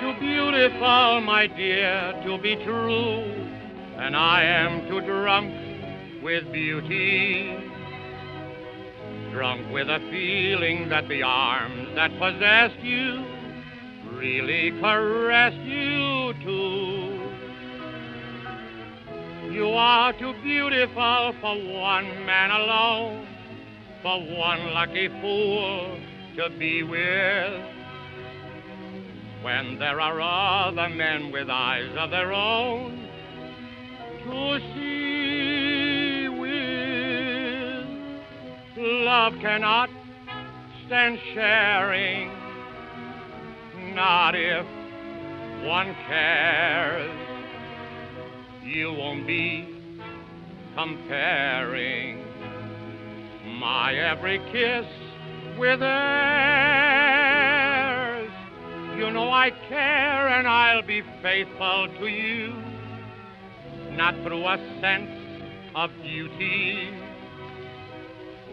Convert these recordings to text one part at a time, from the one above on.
beautiful, my dear, to be true, and I am too drunk with beauty. Drunk with a feeling that the arms that possessed you really caressed you too. You are too beautiful for one man alone, for one lucky fool to be with. When there are other men with eyes of their own to see with, love cannot stand sharing, not if one cares. You won't be comparing my every kiss with theirs. I care and I'll be faithful to you, not through a sense of duty.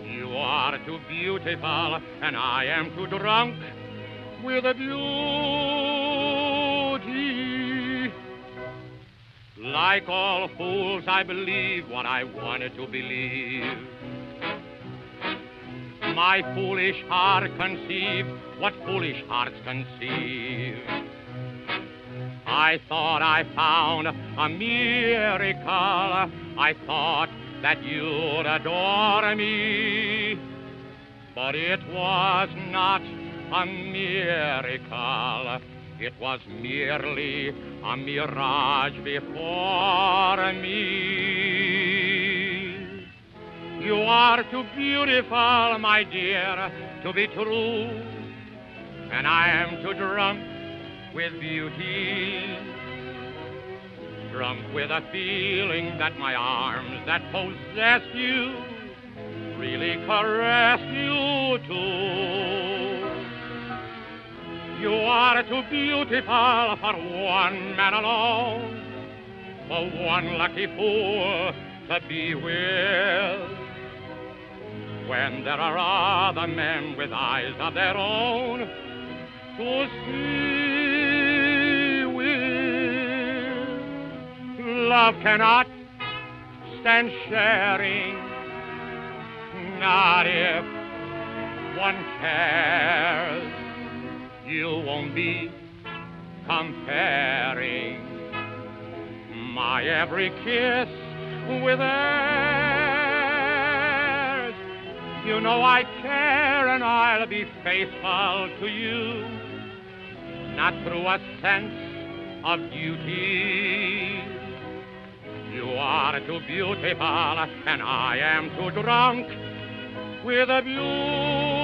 You are too beautiful and I am too drunk with a beauty. Like all fools, I believe what I wanted to believe my foolish heart conceive what foolish hearts conceive. I thought I found a miracle. I thought that you'd adore me. But it was not a miracle. It was merely a mirage before are too beautiful, my dear, to be true. And I am too drunk with beauty. Drunk with a feeling that my arms that possess you really caress you too. You are too beautiful for one man alone, for one lucky fool to be with when there are other men with eyes of their own to see with. Love cannot stand sharing, not if one cares. You won't be comparing my every kiss with theirs. You know I care and I'll be faithful to you, not through a sense of duty. You are too beautiful and I am too drunk with a beauty.